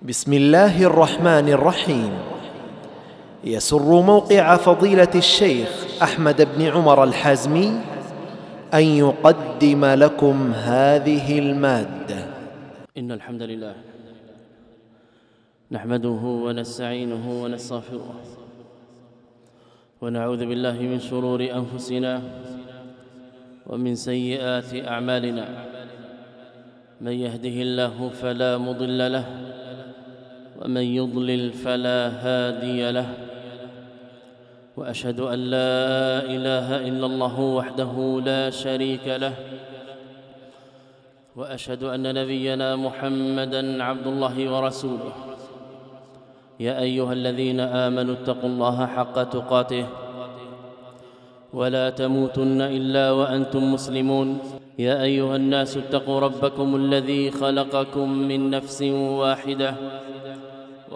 بسم الله الرحمن الرحيم. يسر موقع فضيلة الشيخ أحمد بن عمر الحازمي أن يقدم لكم هذه المادة. إن الحمد لله نحمده ونستعينه ونستغفره ونعوذ بالله من شرور أنفسنا ومن سيئات أعمالنا. من يهده الله فلا مضل له ومن يضلل فلا هادي له. وأشهد أن لا إله إلا الله وحده لا شريك له. وأشهد أن نبينا محمدا عبد الله ورسوله. يا أيها الذين آمنوا اتقوا الله حق تقاته. ولا تموتن إلا وأنتم مسلمون. يا أيها الناس اتقوا ربكم الذي خلقكم من نفس واحدة.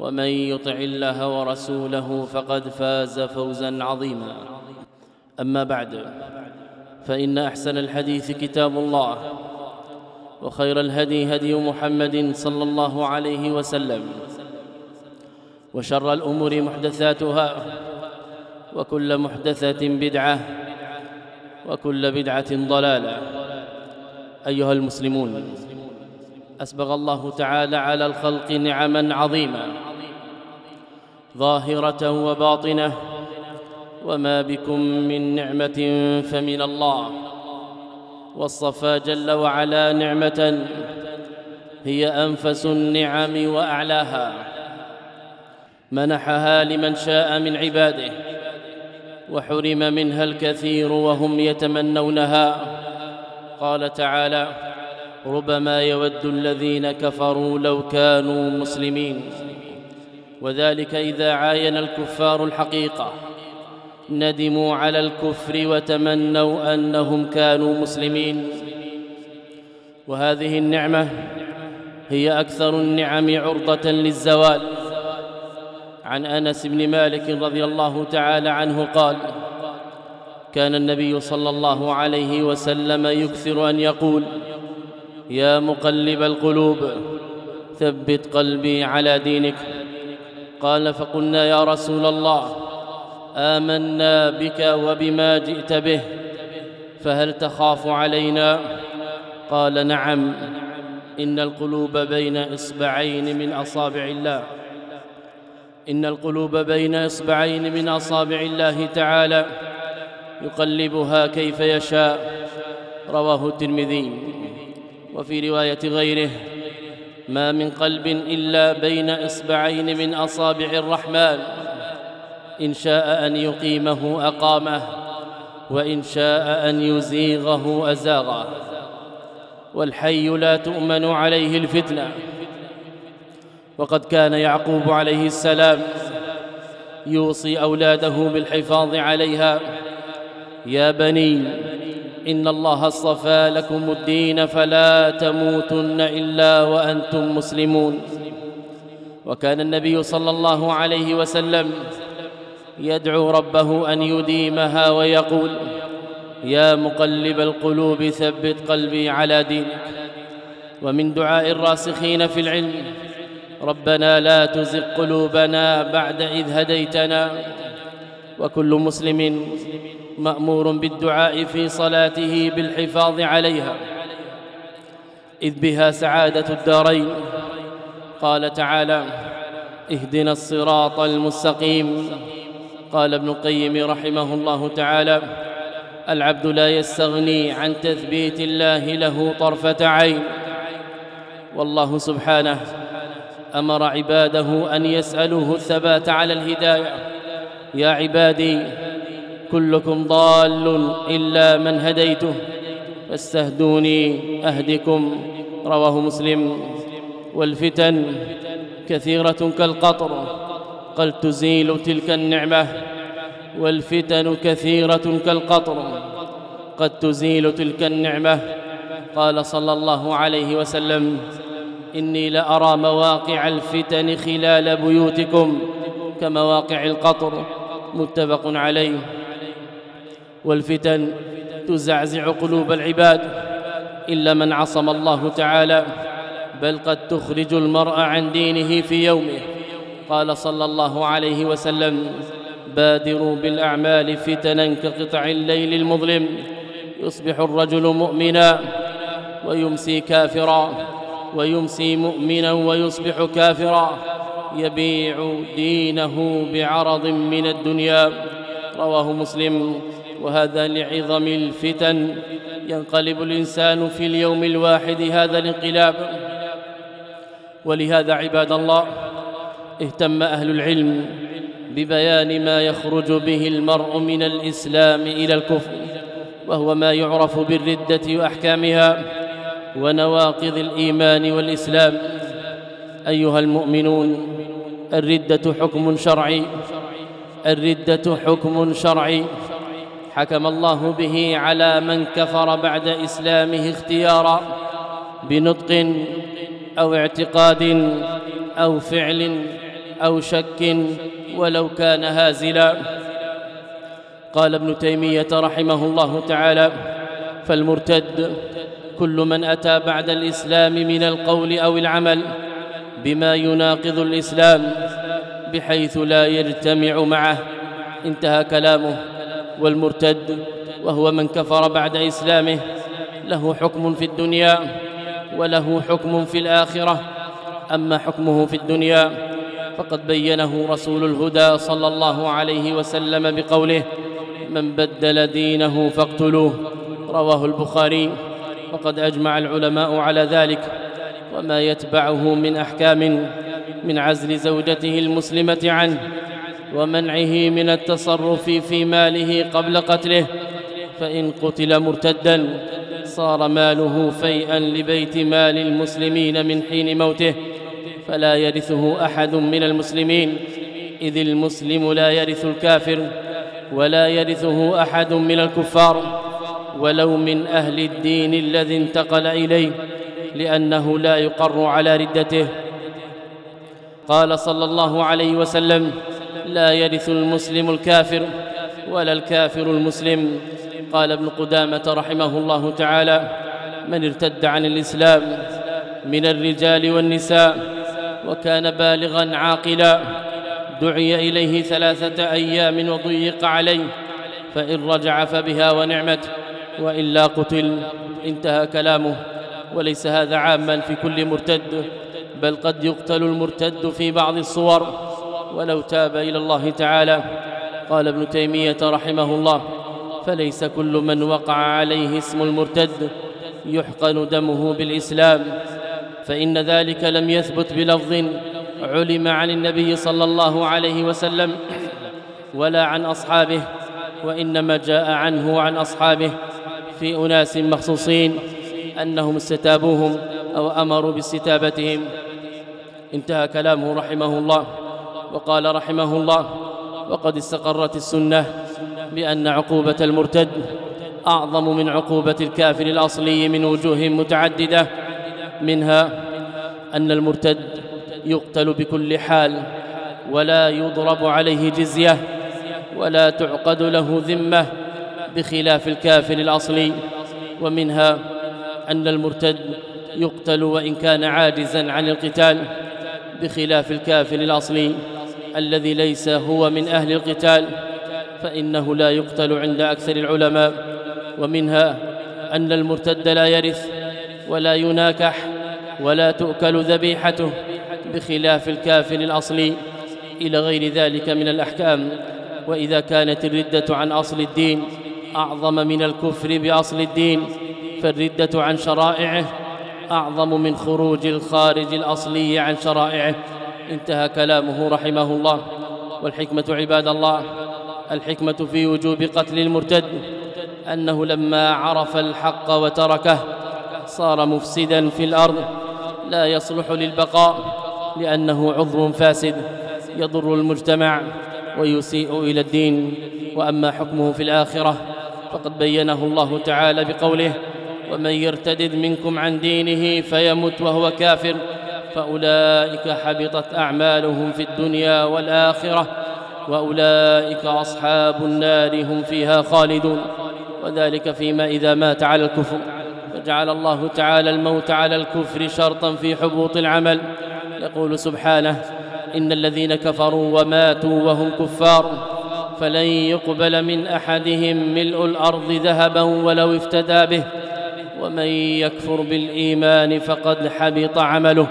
ومن يطع الله ورسوله فقد فاز فوزا عظيما. أما بعد فإن أحسن الحديث كتاب الله وخير الهدي هدي محمد صلى الله عليه وسلم وشر الأمور محدثاتها وكل محدثة بدعة وكل بدعة ضلالة. أيها المسلمون أسبغ الله تعالى على الخلق نعما عظيمه ظاهرة وباطنة. وما بكم من نعمة فمن الله. واصطفى جل وعلا نعمة هي أنفس النعم وأعلاها. منحها لمن شاء من عباده. وحرم منها الكثير وهم يتمنونها. قال تعالى ربما يود الذين كفروا لو كانوا مسلمين. وذلك إذا عاين الكفار الحقيقة. ندموا على الكفر وتمنوا أنهم كانوا مسلمين. وهذه النعمة هي أكثر النعم عرضة للزوال. عن أنس بن مالك رضي الله تعالى عنه قال كان النبي صلى الله عليه وسلم يكثر أن يقول يا مقلب القلوب ثبت قلبي على دينك. قال فقلنا يا رسول الله آمنا بك وبما جئت به فهل تخاف علينا؟ قال نعم إن القلوب بين إصبعين من أصابع الله إن القلوب بين إصبعين من أصابع الله تعالى يقلبها كيف يشاء رواه الترمذي. وفي رواية غيره ما من قلب إلا بين إصبعين من أصابع الرحمن. إن شاء أن يقيمه أقامه وإن شاء أن يزيغه أزاغه. والحي لا تؤمن عليه الفتنة. وقد كان يعقوب عليه السلام يوصي أولاده بالحفاظ عليها. يا بني إن الله اصطفى لكم الدين فلا تموتن إلا وأنتم مسلمون. وكان النبي صلى الله عليه وسلم يدعو ربه أن يديمها ويقول يا مقلب القلوب ثبت قلبي على دينك. ومن دعاء الراسخين في العلم ربنا لا تزغ قلوبنا بعد إذ هديتنا. وكل مسلم مأمور بالدعاء في صلاته بالحفاظ عليها. إذ بها سعادة الدارين. قال تعالى اهدنا الصراط المستقيم. قال ابن القيم رحمه الله تعالى العبد لا يستغني عن تثبيت الله له طرفة عين. والله سبحانه أمر عباده أن يسألوه الثبات على الهداية. يا عبادي كلكم ضال إلا من هديته فاستهدوني أهدكم رواه مسلم. والفتن كثيرة كالقطر قد تزيل تلك النعمة. والفتن كثيرة كالقطر قد تزيل تلك النعمة. قال صلى الله عليه وسلم إني لأرى مواقع الفتن خلال بيوتكم كمواقع القطر متفق عليه. والفتن تزعزع قلوب العباد إلا من عصم الله تعالى بل قد تخرج المرء عن دينه في يومه. قال صلى الله عليه وسلم بادروا بالأعمال فتنا كقطع الليل المظلم يصبح الرجل مؤمنا ويمسي كافرا ويمسي مؤمنا ويصبح كافرا يبيع دينه بعرض من الدنيا. رواه مسلم. وهذا لعظم الفتن ينقلب الإنسان في اليوم الواحد هذا الانقلاب. ولهذا عباد الله اهتم أهل العلم ببيان ما يخرج به المرء من الإسلام إلى الكفر وهو ما يعرف بالردة وأحكامها ونواقض الإيمان والإسلام. أيها المؤمنون الردة حكم شرعي الردة حكم شرعي. حكم الله به على من كفر بعد إسلامه اختيارا بنطق أو اعتقاد أو فعل أو شك ولو كان هازلا. قال ابن تيمية رحمه الله تعالى فالمرتد كل من أتى بعد الإسلام من القول أو العمل بما يناقض الإسلام بحيث لا يجتمع معه. انتهى كلامه. والمرتد وهو من كفر بعد إسلامه له حكم في الدنيا وله حكم في الآخرة. أما حكمه في الدنيا فقد بينه رسول الهدى صلى الله عليه وسلم بقوله من بدل دينه فاقتلوه رواه البخاري. وقد أجمع العلماء على ذلك. وما يتبعه من أحكام من عزل زوجته المسلمة عنه. ومنعه من التصرف في ماله قبل قتله فإن قتل مرتدا صار ماله فيئا لبيت مال المسلمين من حين موته فلا يرثه أحد من المسلمين إذ المسلم لا يرث الكافر ولا يرثه أحد من الكفار ولو من أهل الدين الذي انتقل إليه لأنه لا يقر على ردته. قال صلى الله عليه وسلم لا يرث المسلم الكافر ولا الكافر المسلم. قال ابن قدامة رحمه الله تعالى من ارتد عن الإسلام من الرجال والنساء وكان بالغا عاقلا دعي إليه ثلاثة أيام وضيق عليه فإن رجع فبها ونعمت وإلا قتل. انتهى كلامه. وليس هذا عاما في كل مرتد بل قد يقتل المرتد في بعض الصور. ولو تاب إلى الله تعالى. قال ابن تيمية رحمه الله فليس كل من وقع عليه اسم المرتد يحقن دمه بالإسلام فإن ذلك لم يثبت بلفظ علم عن النبي صلى الله عليه وسلم ولا عن أصحابه وإنما جاء عنه وعن أصحابه في أناس مخصوصين أنهم استتابوهم أو أمروا باستتابتهم. انتهى كلامه رحمه الله. وقال رحمه الله وقد استقرت السنة بأن عقوبة المرتد أعظم من عقوبة الكافر الأصلي من وجوه متعددة منها أن المرتد يقتل بكل حال ولا يضرب عليه جزية ولا تعقد له ذمة بخلاف الكافر الأصلي ومنها أن المرتد يقتل وإن كان عاجزا عن القتال بخلاف الكافر الأصلي. الذي ليس هو من أهل القتال فإنه لا يقتل عند أكثر العلماء. ومنها أن المرتد لا يرث ولا يناكح ولا تؤكل ذبيحته بخلاف الكافر الأصلي إلى غير ذلك من الأحكام. وإذا كانت الردة عن أصل الدين أعظم من الكفر بأصل الدين فالردة عن شرائعه أعظم من خروج الخارج الأصلي عن شرائعه. انتهى كلامه رحمه الله. والحكمة عباد الله الحكمة في وجوب قتل المرتد أنه لما عرف الحق وتركه صار مفسدا في الأرض لا يصلح للبقاء لأنه عضو فاسد يضر المجتمع ويسيء إلى الدين. وأما حكمه في الآخرة فقد بينه الله تعالى بقوله ومن يرتدد منكم عن دينه فيمت وهو كافر فأولئك حبطت أعمالهم في الدنيا والآخرة وأولئك أصحاب النار هم فيها خالدون وذلك فيما إذا مات على الكفر فجعل الله تعالى الموت على الكفر شرطا في حبوط العمل يقول سبحانه إن الذين كفروا وماتوا وهم كفار فلن يقبل من أحدهم ملء الأرض ذهبا ولو افتدى به ومن يكفر بالإيمان فقد حبط عمله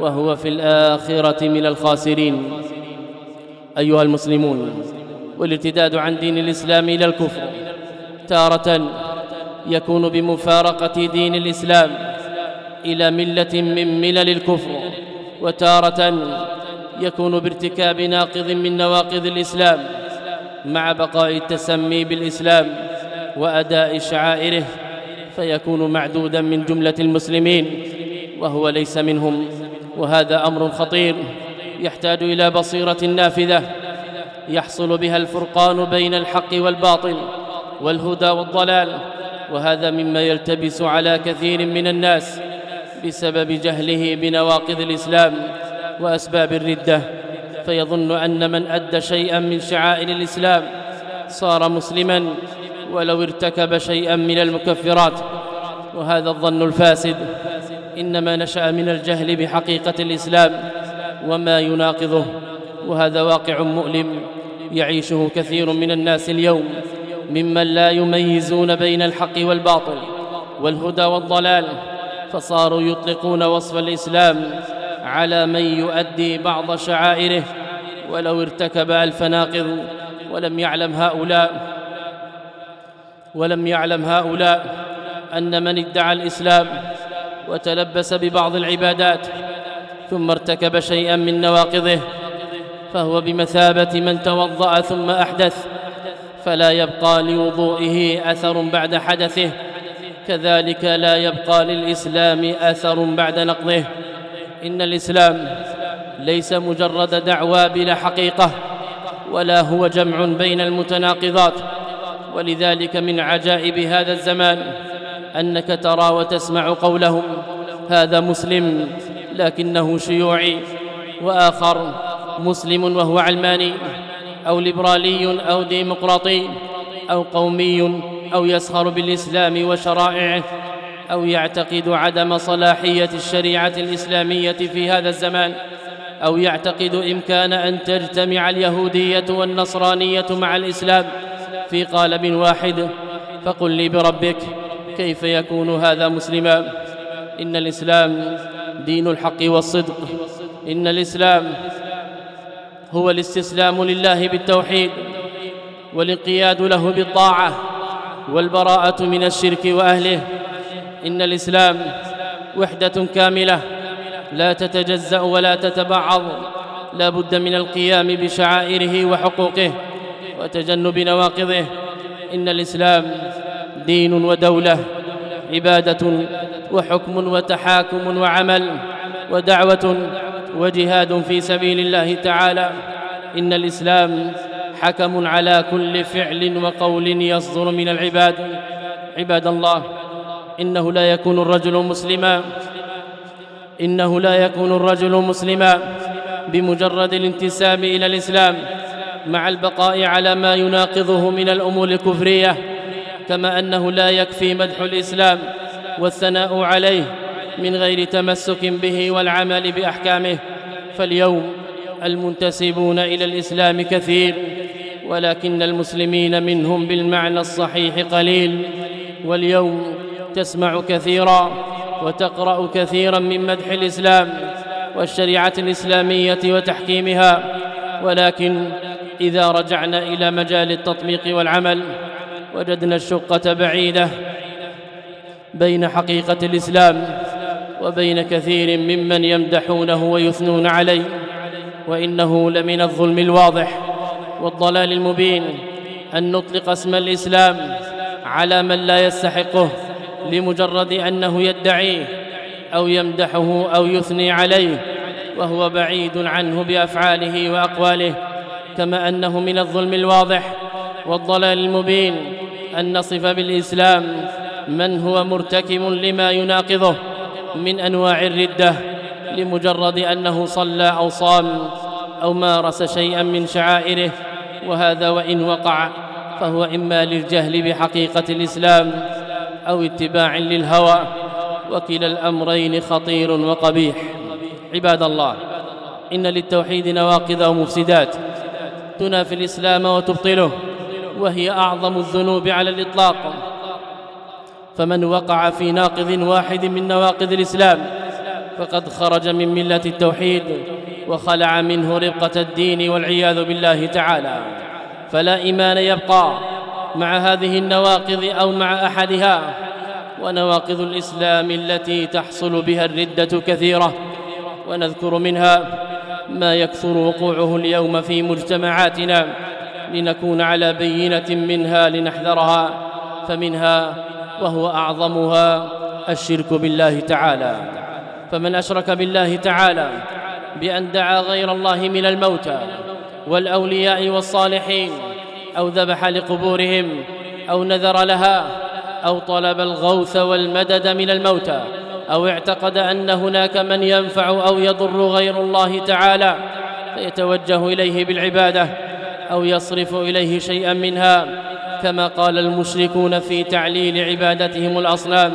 وهو في الآخرة من الخاسرين. أيها المسلمون والارتداد عن دين الإسلام إلى الكفر تارة يكون بمفارقة دين الإسلام إلى ملة من ملل الكفر وتارة يكون بارتكاب ناقض من نواقض الإسلام مع بقاء التسمي بالإسلام وأداء شعائره فيكون معدودا من جملة المسلمين وهو ليس منهم. وهذا أمر خطير يحتاج إلى بصيرة نافذة يحصل بها الفرقان بين الحق والباطل والهدى والضلال وهذا مما يلتبس على كثير من الناس بسبب جهله بنواقض الإسلام وأسباب الردة. فيظن أن من أدى شيئا من شعائر الإسلام صار مسلما ولو ارتكب شيئا من المكفرات وهذا الظن الفاسد. إنما نشأ من الجهل بحقيقة الإسلام وما يناقضه وهذا واقع مؤلم يعيشه كثير من الناس اليوم ممن لا يميزون بين الحق والباطل والهدى والضلال فصاروا يطلقون وصف الإسلام على من يؤدي بعض شعائره ولو ارتكب ألف ناقض ولم يعلم هؤلاء ولم يعلم هؤلاء أن من ادعى الإسلام وتلبس ببعض العبادات ثم ارتكب شيئا من نواقضه فهو بمثابة من توضأ ثم أحدث فلا يبقى لوضوئه أثر بعد حدثه كذلك لا يبقى للإسلام أثر بعد نقضه. إن الإسلام ليس مجرد دعوى بلا حقيقة ولا هو جمع بين المتناقضات ولذلك من عجائب هذا الزمان أنك ترى وتسمع قولهم. هذا مسلم لكنه شيوعي. وآخر مسلم وهو علماني أو ليبرالي أو ديمقراطي أو قومي أو يسخر بالإسلام وشرائعه أو يعتقد عدم صلاحية الشريعة الإسلامية في هذا الزمان أو يعتقد إمكان أن تجتمع اليهودية والنصرانية مع الإسلام. في قالب واحد فقل لي بربك كيف يكون هذا مسلما؟ إن الإسلام دين الحق والصدق. إن الإسلام هو الاستسلام لله بالتوحيد والانقياد له بالطاعة والبراءة من الشرك وأهله. إن الإسلام وحدة كاملة لا تتجزأ ولا تتبعض. لا بد من القيام بشعائره وحقوقه وتجنب نواقضه. إن الإسلام دين ودولة عبادة وحكم وتحاكم وعمل ودعوة وجهاد في سبيل الله تعالى. إن الإسلام حكم على كل فعل وقول يصدر من العباد. عباد الله إنه لا يكون الرجل مسلما. إنه لا يكون الرجل مسلما بمجرد الانتساب إلى الإسلام مع البقاء على ما يناقضه من الأمور الكفرية. كما أنه لا يكفي مدح الإسلام والثناء عليه من غير تمسك به والعمل بأحكامه. فاليوم المنتسبون إلى الإسلام كثير ولكن المسلمين منهم بالمعنى الصحيح قليل. واليوم تسمع كثيرا وتقرأ كثيرا من مدح الإسلام والشريعة الإسلامية وتحكيمها. ولكن إذا رجعنا إلى مجال التطبيق والعمل وجدنا الشقة بعيدة بين حقيقة الإسلام وبين كثير ممن يمدحونه ويثنون عليه وإنه لمن الظلم الواضح والضلال المبين أن نطلق اسم الإسلام على من لا يستحقه لمجرد أنه يدعيه أو يمدحه أو يثني عليه وهو بعيد عنه بأفعاله وأقواله كما أنه من الظلم الواضح والضلال المبين أن نصف بالإسلام من هو مرتكب لما يناقضه من أنواع الردة لمجرد أنه صلى أو صام أو مارس شيئا من شعائره وهذا وإن وقع فهو إما للجهل بحقيقة الإسلام أو اتباع للهوى وكلا الأمرين خطير وقبيح. عباد الله إن للتوحيد نواقض ومفسدات تنافي الإسلام وتبطله. وهي أعظم الذنوب على الإطلاق. فمن وقع في ناقض واحد من نواقض الإسلام فقد خرج من ملة التوحيد وخلع منه ربقة الدين والعياذ بالله تعالى. فلا إيمان يبقى مع هذه النواقض أو مع أحدها. ونواقض الإسلام التي تحصل بها الردة كثيرة ونذكر منها ما يكثر وقوعه اليوم في مجتمعاتنا. لنكون على بينة منها لنحذرها فمنها وهو أعظمها الشرك بالله تعالى. فمن أشرك بالله تعالى بأن دعا غير الله من الموتى والأولياء والصالحين أو ذبح لقبورهم أو نذر لها أو طلب الغوث والمدد من الموتى أو اعتقد أن هناك من ينفع أو يضر غير الله تعالى فيتوجه إليه بالعبادة أو يصرف إليه شيئا منها كما قال المشركون في تعليل عبادتهم الأصنام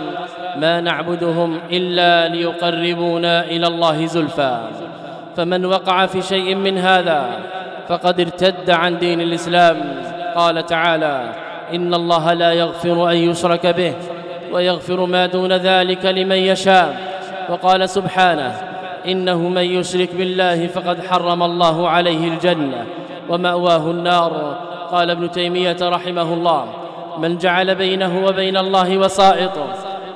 ما نعبدهم إلا ليقربونا إلى الله زلفى. فمن وقع في شيء من هذا فقد ارتد عن دين الإسلام. قال تعالى إن الله لا يغفر أن يشرك به ويغفر ما دون ذلك لمن يشاء. وقال سبحانه إنه من يشرك بالله فقد حرم الله عليه الجنة. ومأواه النار. قال ابن تيمية رحمه الله من جعل بينه وبين الله وسائط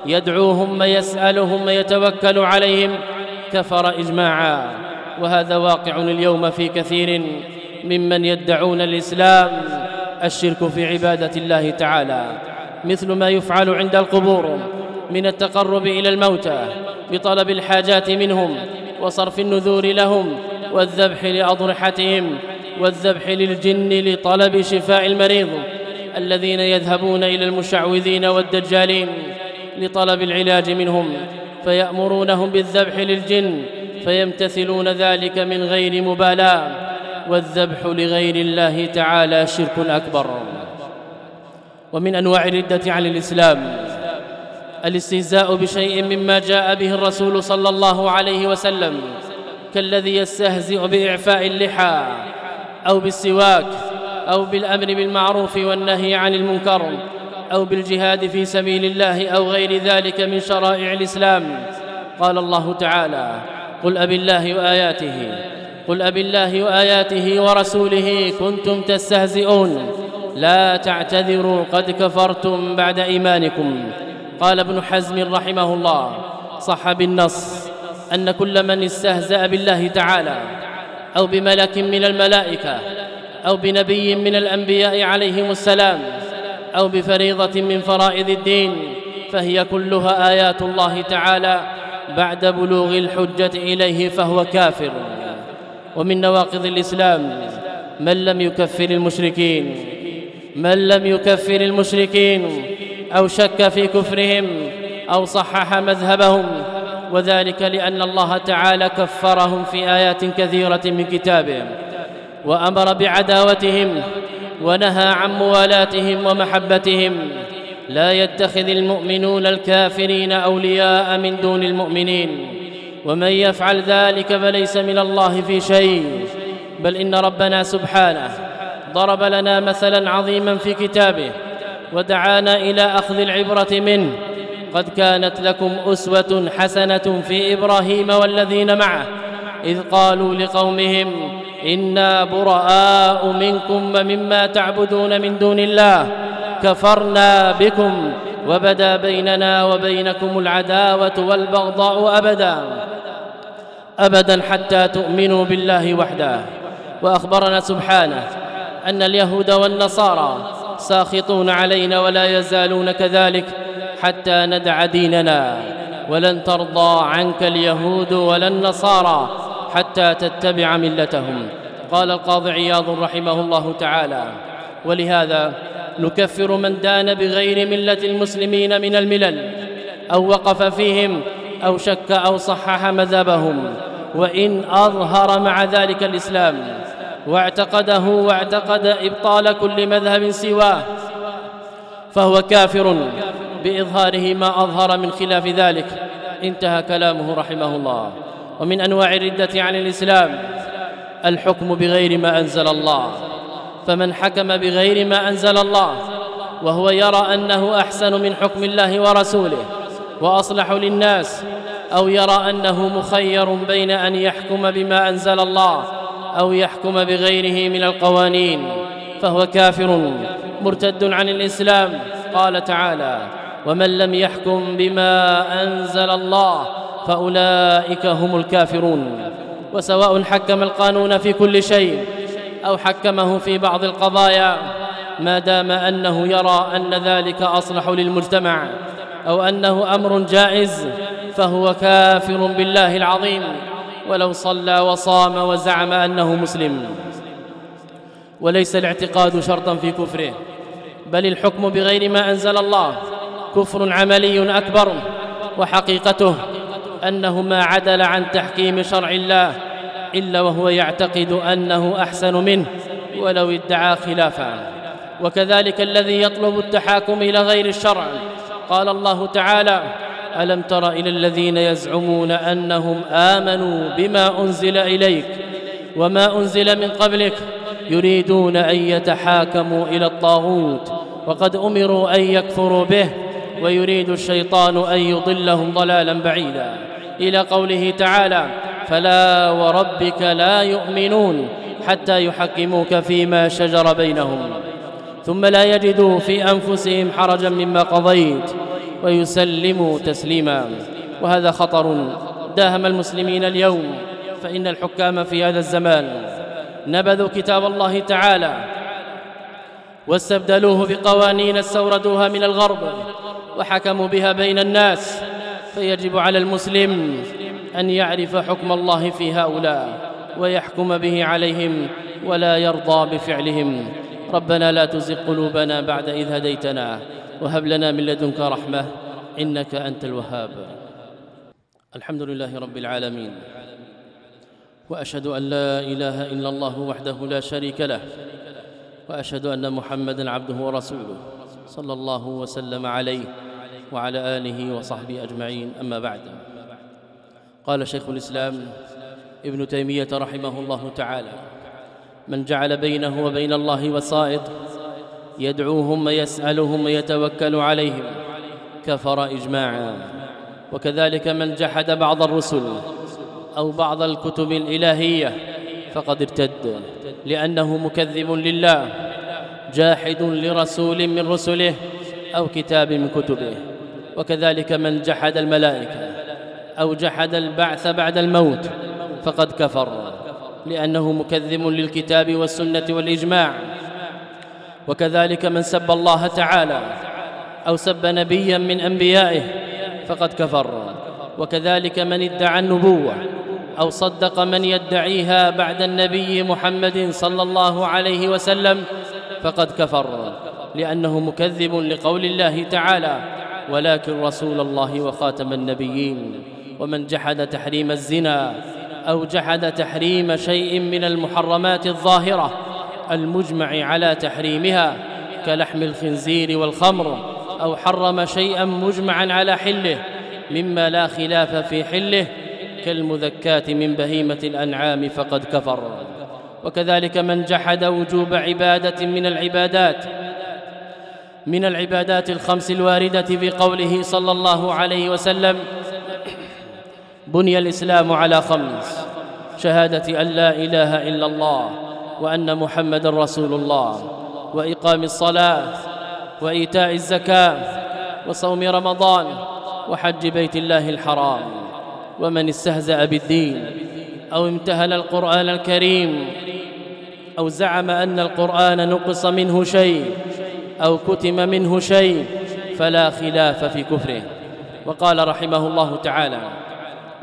يدعوهم ويسألهم ويتوكل عليهم كفر إجماعا. وهذا واقع اليوم في كثير ممن يدعون الإسلام الشرك في عبادة الله تعالى. مثل ما يفعل عند القبور من التقرب إلى الموتى بطلب الحاجات منهم وصرف النذور لهم والذبح لأضرحتهم والذبح للجن لطلب شفاء المريض الذين يذهبون إلى المشعوذين والدجالين لطلب العلاج منهم فيأمرونهم بالذبح للجن فيمتثلون ذلك من غير مبالاة والذبح لغير الله تعالى شرك أكبر. ومن أنواع الردة عن الإسلام الاستهزاء بشيء مما جاء به الرسول صلى الله عليه وسلم كالذي يستهزئ بإعفاء اللحى أو بالسواك أو بالأمر بالمعروف والنهي عن المنكر أو بالجهاد في سبيل الله أو غير ذلك من شرائع الإسلام. قال الله تعالى قل ابي الله وآياته قل ابي الله وآياته ورسوله كنتم تستهزئون لا تعتذروا قد كفرتم بعد إيمانكم. قال ابن حزم رحمه الله صح بالنص أن كل من استهزأ بالله تعالى أو بملك من الملائكة أو بنبي من الأنبياء عليهم السلام أو بفريضة من فرائض الدين فهي كلها آيات الله تعالى بعد بلوغ الحجة إليه فهو كافر. ومن نواقض الإسلام من لم يكفر المشركين من لم يكفر المشركين أو شك في كفرهم أو صحح مذهبهم وذلك لأن الله تعالى كفرهم في آيات كثيرة من كتابه وأمر بعداوتهم ونهى عن موالاتهم ومحبتهم. لا يتخذ المؤمنون الكافرين أولياء من دون المؤمنين. ومن يفعل ذلك فليس من الله في شيء. بل إن ربنا سبحانه ضرب لنا مثلا عظيما في كتابه ودعانا إلى أخذ العبرة منه. قد كانت لكم أسوة حسنة في إبراهيم والذين معه إذ قالوا لقومهم إنا براء منكم ومما تعبدون من دون الله كفرنا بكم وبدا بيننا وبينكم العداوة والبغضاء أبدا أبدا حتى تؤمنوا بالله وحده. وأخبرنا سبحانه أن اليهود والنصارى ساخطون علينا ولا يزالون كذلك حتى ندع ديننا ولن ترضى عنك اليهود ولا النصارى حتى تتبع ملتهم. قال القاضي عياض رحمه الله تعالى ولهذا نكفر من دان بغير ملة المسلمين من الملل أو وقف فيهم أو شك أو صحح مذهبهم وإن أظهر مع ذلك الإسلام واعتقده واعتقد إبطال كل مذهب سواه فهو كافر. بإظهاره ما أظهر من خلاف ذلك. انتهى كلامه رحمه الله. ومن أنواع الردة عن الإسلام الحكم بغير ما أنزل الله. فمن حكم بغير ما أنزل الله وهو يرى أنه أحسن من حكم الله ورسوله وأصلح للناس أو يرى أنه مخير بين أن يحكم بما أنزل الله أو يحكم بغيره من القوانين فهو كافر. مرتد عن الإسلام. قال تعالى ومن لم يحكم بما أنزل الله فأولئك هم الكافرون. وسواء حكم القانون في كل شيء أو حكمه في بعض القضايا ما دام أنه يرى أن ذلك أصلح للمجتمع أو أنه أمر جائز فهو كافر بالله العظيم ولو صلى وصام وزعم أنه مسلم. وليس الاعتقاد شرطا في كفره بل الحكم بغير ما أنزل الله كفر عملي أكبر وحقيقته أنه ما عدل عن تحكيم شرع الله إلا وهو يعتقد أنه أحسن منه ولو ادعى خلافه وكذلك الذي يطلب التحاكم إلى غير الشرع. قال الله تعالى ألم تر إلى الذين يزعمون أنهم آمنوا بما أنزل إليك وما أنزل من قبلك يريدون أن يتحاكموا إلى الطاغوت وقد أمروا أن يكفروا به ويريد الشيطان أن يضلهم ضلالا بعيدا. إلى قوله تعالى فلا وربك لا يؤمنون حتى يحكموك فيما شجر بينهم. ثم لا يجدوا في أنفسهم حرجا مما قضيت ويسلموا تسليما. وهذا خطر داهم المسلمين اليوم. فإن الحكام في هذا الزمان نبذوا كتاب الله تعالى واستبدلوه بقوانين استوردوها من الغرب. وحكموا بها بين الناس فيجب على المسلم أن يعرف حكم الله في هؤلاء ويحكم به عليهم ولا يرضى بفعلهم. ربنا لا تزغ قلوبنا بعد إذ هديتنا وهب لنا من لدنك رحمة إنك أنت الوهاب. الحمد لله رب العالمين وأشهد أن لا إله إلا الله وحده لا شريك له وأشهد أن محمدا عبده ورسوله صلى الله وسلم عليه. وعلى آله وصحبه أجمعين. أما بعد قال شيخ الإسلام ابن تيمية رحمه الله تعالى من جعل بينه وبين الله وسائط يدعوهم ويسألهم ويتوكل عليهم كفر إجماعا. وكذلك من جحد بعض الرسل أو بعض الكتب الإلهية فقد ارتد لأنه مكذب لله جاحد لرسول من رسله أو كتاب من كتبه. وكذلك من جحد الملائكة أو جحد البعث بعد الموت فقد كفر لأنه مكذب للكتاب والسنة والإجماع. وكذلك من سب الله تعالى أو سب نبيا من أنبيائه فقد كفر. وكذلك من ادعى النبوة أو صدق من يدعيها بعد النبي محمد صلى الله عليه وسلم فقد كفر لأنه مكذب لقول الله تعالى. ولكن رسول الله وخاتم النبيين. ومن جحد تحريم الزنا أو جحد تحريم شيء من المحرمات الظاهرة المجمع على تحريمها كلحم الخنزير والخمر أو حرم شيئا مجمعا على حله مما لا خلاف في حله كالمذكات من بهيمة الأنعام فقد كفر. وكذلك من جحد وجوب عبادة من العبادات من العبادات الخمس الواردة في قوله صلى الله عليه وسلم بني الإسلام على خمس شهادة أن لا إله إلا الله وأن محمد رسول الله وإقام الصلاة وإيتاء الزكاة وصوم رمضان وحج بيت الله الحرام ومن استهزأ بالدين أو امتهل القرآن الكريم أو زعم أن القرآن نقص منه شيء أو كتم منه شيء فلا خلاف في كفره. وقال رحمه الله تعالى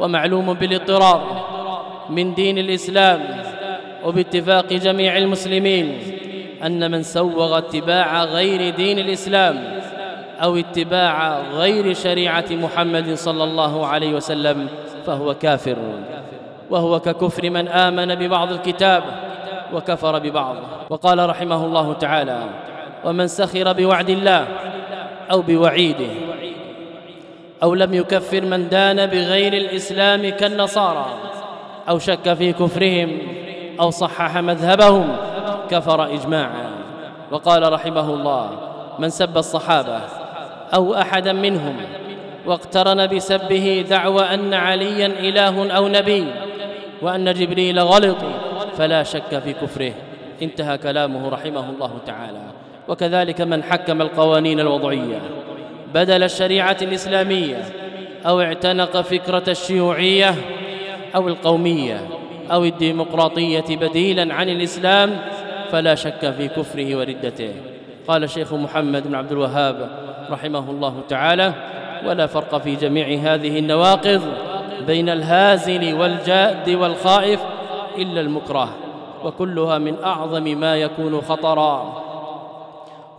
ومعلوم بالاضطرار من دين الإسلام وباتفاق جميع المسلمين أن من سوغ اتباع غير دين الإسلام أو اتباع غير شريعة محمد صلى الله عليه وسلم فهو كافر وهو ككفر من آمن ببعض الكتاب وكفر ببعض. وقال رحمه الله تعالى ومن سخر بوعد الله أو بوعيده أو لم يكفر من دان بغير الإسلام كالنصارى أو شك في كفرهم أو صحح مذهبهم كفر إجماعا. وقال رحمه الله من سب الصحابة أو أحدا منهم واقترن بسبه دعوى أن عليا إله أو نبي وأن جبريل غلط فلا شك في كفره انتهى كلامه رحمه الله تعالى. وكذلك من حكم القوانين الوضعية بدل الشريعة الإسلامية أو اعتنق فكرة الشيوعية أو القومية أو الديمقراطية بديلا عن الإسلام فلا شك في كفره وردته. قال الشيخ محمد بن عبد الوهاب رحمه الله تعالى ولا فرق في جميع هذه النواقض بين الهازل والجاد والخائف إلا المكره وكلها من أعظم ما يكون خطرا.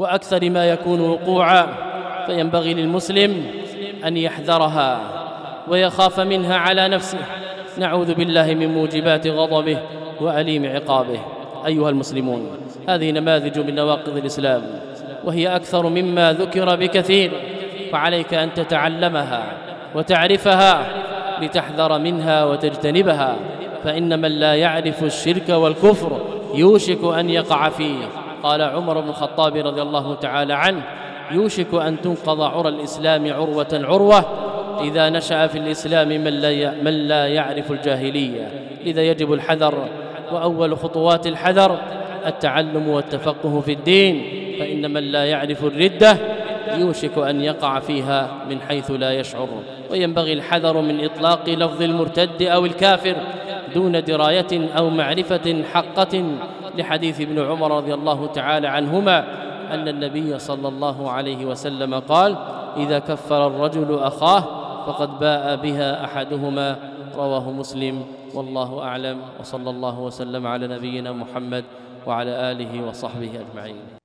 وأكثر ما يكون وقوعا فينبغي للمسلم أن يحذرها ويخاف منها على نفسه. نعوذ بالله من موجبات غضبه وأليم عقابه. أيها المسلمون هذه نماذج من نواقض الإسلام وهي أكثر مما ذكر بكثير فعليك أن تتعلمها وتعرفها لتحذر منها وتجتنبها فإن من لا يعرف الشرك والكفر يوشك أن يقع فيه. قال عمر بن الخطاب رضي الله تعالى عنه يوشك أن تنقض عرى الإسلام عروة عروة إذا نشأ في الإسلام من لا من لا يعرف الجاهلية. لذا يجب الحذر وأول خطوات الحذر التعلم والتفقه في الدين فإن من لا يعرف الردة يوشك أن يقع فيها من حيث لا يشعر. وينبغي الحذر من إطلاق لفظ المرتد أو الكافر دون دراية أو معرفة حقة لحديث ابن عمر رضي الله تعالى عنهما أن النبي صلى الله عليه وسلم قال إذا كفر الرجل أخاه فقد باء بها أحدهما. رواه مسلم والله أعلم وصلى الله وسلم على نبينا محمد وعلى آله وصحبه أجمعين.